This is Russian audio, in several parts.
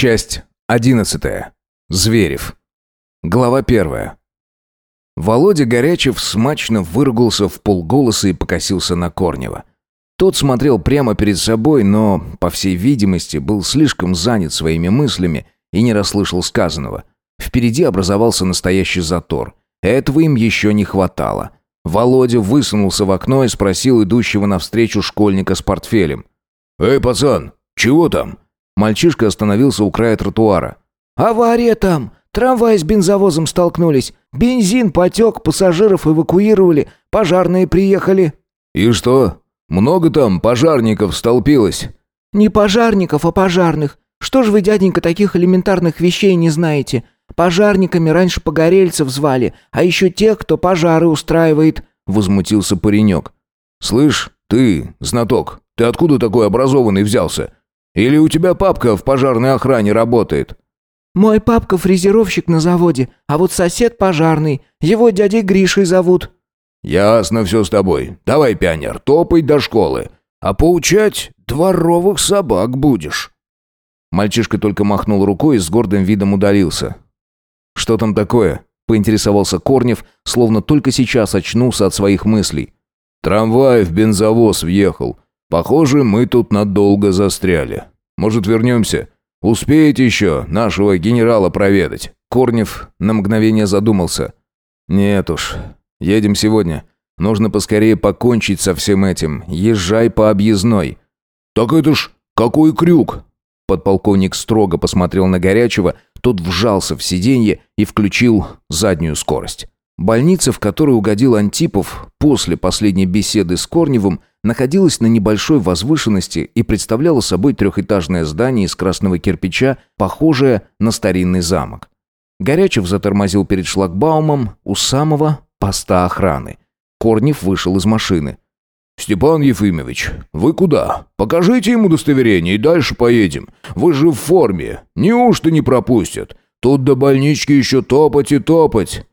Часть одиннадцатая. Зверев. Глава первая. Володя Горячев смачно выругался в полголоса и покосился на Корнева. Тот смотрел прямо перед собой, но, по всей видимости, был слишком занят своими мыслями и не расслышал сказанного. Впереди образовался настоящий затор. Этого им еще не хватало. Володя высунулся в окно и спросил идущего навстречу школьника с портфелем. «Эй, пацан, чего там?» Мальчишка остановился у края тротуара. «Авария там! Трамвай с бензовозом столкнулись. Бензин потек, пассажиров эвакуировали, пожарные приехали». «И что? Много там пожарников столпилось?» «Не пожарников, а пожарных. Что ж вы, дяденька, таких элементарных вещей не знаете? Пожарниками раньше погорельцев звали, а еще тех, кто пожары устраивает», — возмутился паренек. «Слышь, ты, знаток, ты откуда такой образованный взялся? Или у тебя папка в пожарной охране работает?» «Мой папка фрезеровщик на заводе, а вот сосед пожарный. Его дядей Гришей зовут». «Ясно все с тобой. Давай, пионер, топай до школы. А поучать дворовых собак будешь». Мальчишка только махнул рукой и с гордым видом удалился. «Что там такое?» – поинтересовался Корнев, словно только сейчас очнулся от своих мыслей. «Трамвай в бензовоз въехал. Похоже, мы тут надолго застряли. Может, вернемся? Успеете еще нашего генерала проведать?» Корнев на мгновение задумался. «Нет уж. Едем сегодня. Нужно поскорее покончить со всем этим. Езжай по объездной». «Так это ж какой крюк!» Подполковник строго посмотрел на Горячего, тот вжался в сиденье и включил заднюю скорость. Больница, в которую угодил Антипов после последней беседы с Корневым, находилась на небольшой возвышенности и представляла собой трехэтажное здание из красного кирпича, похожее на старинный замок. Горячев затормозил перед шлагбаумом у самого поста охраны. Корнев вышел из машины. «Степан Ефимович, вы куда? Покажите ему удостоверение и дальше поедем. Вы же в форме. Неужто не пропустят? Тут до больнички еще топать и топать».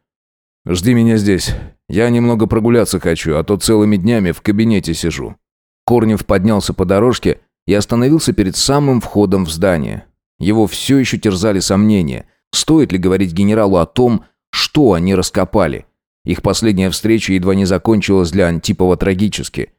«Жди меня здесь. Я немного прогуляться хочу, а то целыми днями в кабинете сижу». Корнев поднялся по дорожке и остановился перед самым входом в здание. Его все еще терзали сомнения. Стоит ли говорить генералу о том, что они раскопали? Их последняя встреча едва не закончилась для Антипова трагически.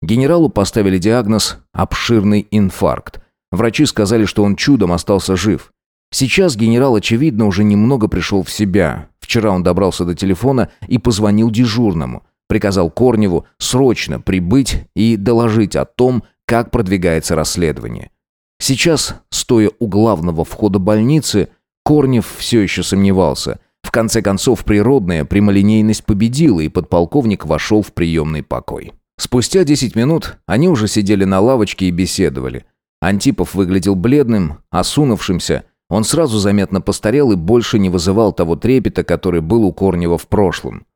Генералу поставили диагноз «обширный инфаркт». Врачи сказали, что он чудом остался жив. Сейчас генерал, очевидно, уже немного пришел в себя. Вчера он добрался до телефона и позвонил дежурному. Приказал Корневу срочно прибыть и доложить о том, как продвигается расследование. Сейчас, стоя у главного входа больницы, Корнев все еще сомневался. В конце концов, природная прямолинейность победила, и подполковник вошел в приемный покой. Спустя 10 минут они уже сидели на лавочке и беседовали. Антипов выглядел бледным, осунувшимся, он сразу заметно постарел и больше не вызывал того трепета, который был у Корнева в прошлом.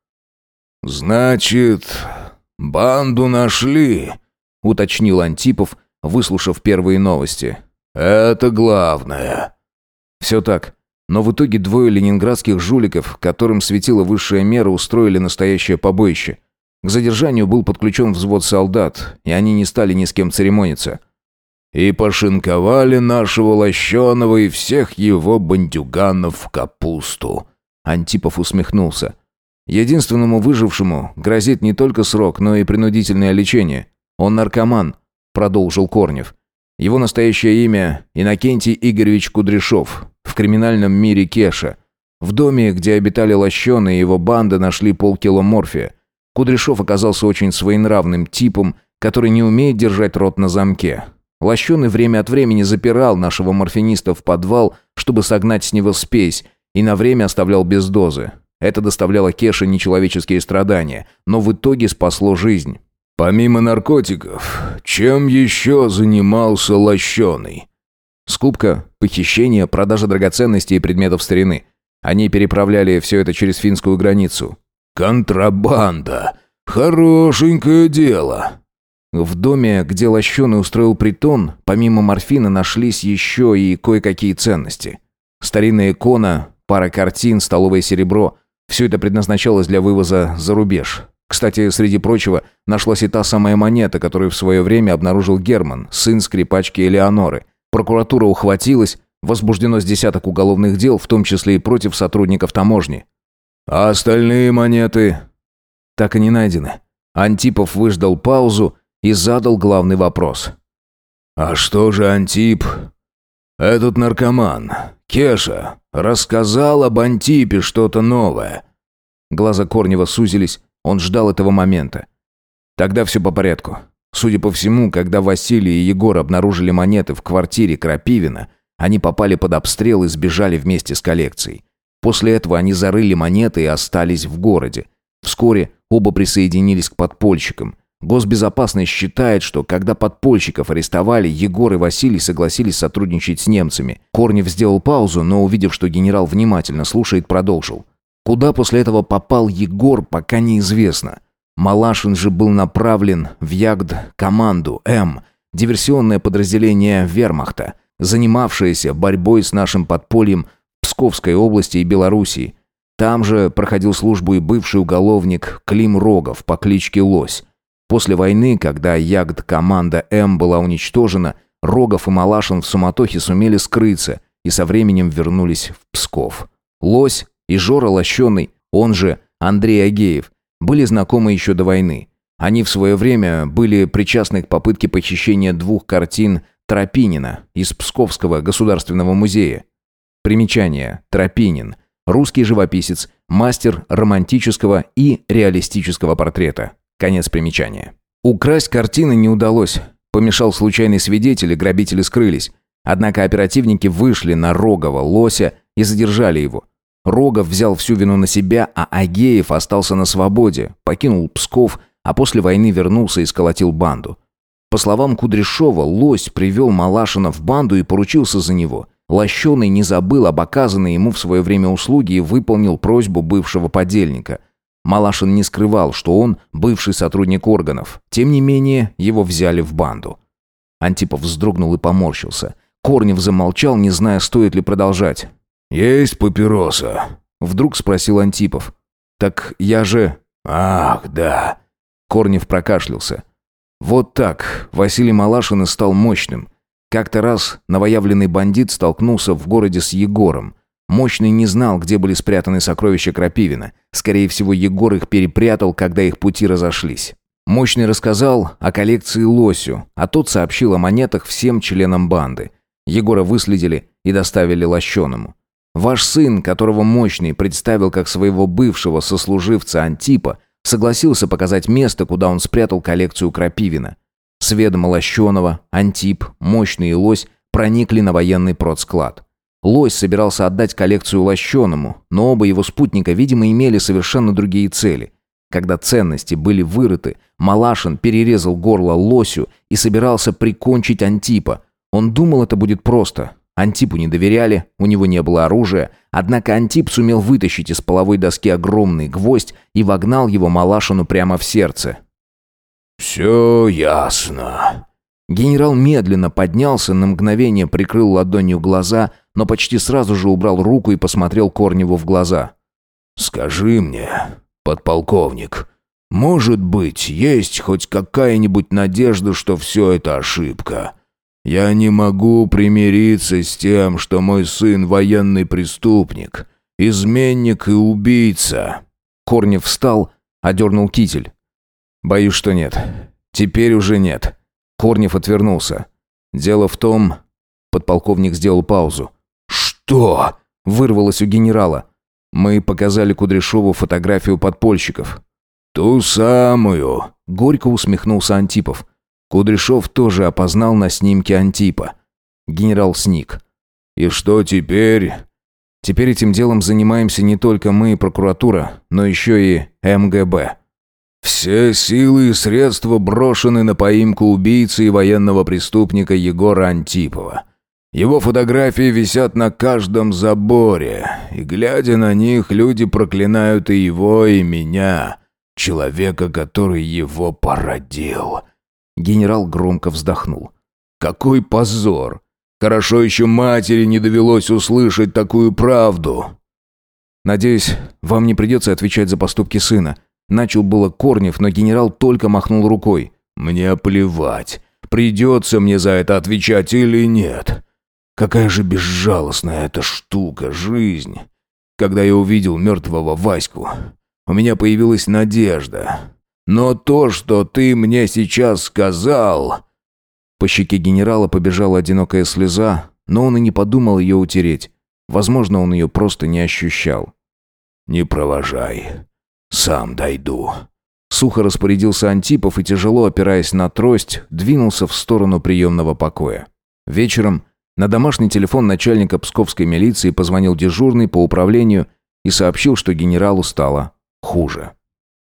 «Значит, банду нашли», — уточнил Антипов, выслушав первые новости. «Это главное». «Все так. Но в итоге двое ленинградских жуликов, которым светила высшая мера, устроили настоящее побоище. К задержанию был подключен взвод солдат, и они не стали ни с кем церемониться. И пошинковали нашего лощеного и всех его бандюганов в капусту. Антипов усмехнулся. Единственному выжившему грозит не только срок, но и принудительное лечение. Он наркоман, продолжил Корнев. Его настоящее имя Иннокентий Игоревич Кудряшов. В криминальном мире Кеша. В доме, где обитали лощеные, его банда нашли полкило морфия. Кудряшов оказался очень своенравным типом, который не умеет держать рот на замке. Лощеный время от времени запирал нашего морфиниста в подвал, чтобы согнать с него спесь, и на время оставлял без дозы. Это доставляло Кеше нечеловеческие страдания, но в итоге спасло жизнь. «Помимо наркотиков, чем еще занимался Лощеный?» Скупка, похищение, продажа драгоценностей и предметов старины. Они переправляли все это через финскую границу. «Контрабанда! Хорошенькое дело!» В доме, где Лощеный устроил притон, помимо морфина нашлись еще и кое-какие ценности. Старинная икона, пара картин, столовое серебро – все это предназначалось для вывоза за рубеж. Кстати, среди прочего, нашлась и та самая монета, которую в свое время обнаружил Герман, сын скрипачки Элеоноры. Прокуратура ухватилась, Возбуждено с десяток уголовных дел, в том числе и против сотрудников таможни. А остальные монеты? Так и не найдены. Антипов выждал паузу и задал главный вопрос. А что же Антип? Этот наркоман, Кеша, рассказал об Антипе что-то новое. Глаза Корнева сузились, он ждал этого момента. Тогда все по порядку. Судя по всему, когда Василий и Егор обнаружили монеты в квартире Крапивина, они попали под обстрел и сбежали вместе с коллекцией. После этого они зарыли монеты и остались в городе. Вскоре оба присоединились к подпольщикам. Госбезопасность считает, что когда подпольщиков арестовали, Егор и Василий согласились сотрудничать с немцами. Корнев сделал паузу, но увидев, что генерал внимательно слушает, продолжил. Куда после этого попал Егор, пока неизвестно. Малашин же был направлен в Ягд-команду М, диверсионное подразделение вермахта, занимавшееся борьбой с нашим подпольем Псковской области и Белоруссии. Там же проходил службу и бывший уголовник Клим Рогов по кличке Лось. После войны, когда Ягд-команда М была уничтожена, Рогов и Малашин в суматохе сумели скрыться и со временем вернулись в Псков. Лось и Жора Лощеный, он же Андрей Агеев, были знакомы еще до войны. Они в свое время были причастны к попытке похищения двух картин Тропинина из Псковского государственного музея. Примечание. Тропинин. Русский живописец, мастер романтического и реалистического портрета. Конец примечания. Украсть картины не удалось. Помешал случайный свидетель, и грабители скрылись. Однако оперативники вышли на Рогова, Лося и задержали его. Рогов взял всю вину на себя, а Агеев остался на свободе, покинул Псков, а после войны вернулся и сколотил банду. По словам Кудряшова, Лось привел Малашина в банду и поручился за него. Лощеный не забыл об оказанной ему в свое время услуге и выполнил просьбу бывшего подельника. Малашин не скрывал, что он бывший сотрудник органов. Тем не менее, его взяли в банду. Антипов вздрогнул и поморщился. Корнев замолчал, не зная, стоит ли продолжать. «Есть папироса?» Вдруг спросил Антипов. «Так я же...» «Ах, да». Корнев прокашлялся. Вот так Василий Малашин и стал мощным. Как-то раз новоявленный бандит столкнулся в городе с Егором. Мощный не знал, где были спрятаны сокровища Крапивина. Скорее всего, Егор их перепрятал, когда их пути разошлись. Мощный рассказал о коллекции Лосю, а тот сообщил о монетах всем членам банды. Егора выследили и доставили Лощеному. Ваш сын, которого Мощный представил как своего бывшего сослуживца Антипа, согласился показать место, куда он спрятал коллекцию Крапивина. С ведома Лощеного, Антип, Мощный и Лось проникли на военный продсклад. Лось собирался отдать коллекцию Лощеному, но оба его спутника, видимо, имели совершенно другие цели. Когда ценности были вырыты, Малашин перерезал горло Лосю и собирался прикончить Антипа. Он думал, это будет просто. Антипу не доверяли, у него не было оружия, однако Антип сумел вытащить из половой доски огромный гвоздь и вогнал его Малашину прямо в сердце. «Все ясно». Генерал медленно поднялся, на мгновение прикрыл ладонью глаза, но почти сразу же убрал руку и посмотрел Корневу в глаза. «Скажи мне, подполковник, может быть, есть хоть какая-нибудь надежда, что все это ошибка?» Я не могу примириться с тем, что мой сын военный преступник, изменник и убийца». Корнев встал, одернул китель. «Боюсь, что нет. Теперь уже нет». Корнев отвернулся. «Дело в том...» Подполковник сделал паузу. «Что?» — вырвалось у генерала. «Мы показали Кудряшову фотографию подпольщиков». «Ту самую!» — горько усмехнулся Антипов. Кудряшов тоже опознал на снимке Антипа. Генерал сник. «И что теперь?» «Теперь этим делом занимаемся не только мы и прокуратура, но еще и МГБ». «Все силы и средства брошены на поимку убийцы и военного преступника Егора Антипова. Его фотографии висят на каждом заборе, и, глядя на них, люди проклинают и его, и меня, человека, который его породил». Генерал громко вздохнул. «Какой позор! Хорошо еще матери не довелось услышать такую правду!» «Надеюсь, вам не придется отвечать за поступки сына». Начал было Корнев, но генерал только махнул рукой. «Мне плевать, придется мне за это отвечать или нет. Какая же безжалостная эта штука, жизнь. Когда я увидел мертвого Ваську, у меня появилась надежда. Но то, что ты мне сейчас сказал...» По щеке генерала побежала одинокая слеза, но он и не подумал ее утереть. Возможно, он ее просто не ощущал. «Не провожай. Сам дойду». Сухо распорядился Антипов и, тяжело опираясь на трость, двинулся в сторону приемного покоя. Вечером на домашний телефон начальника псковской милиции позвонил дежурный по управлению и сообщил, что генералу стало хуже.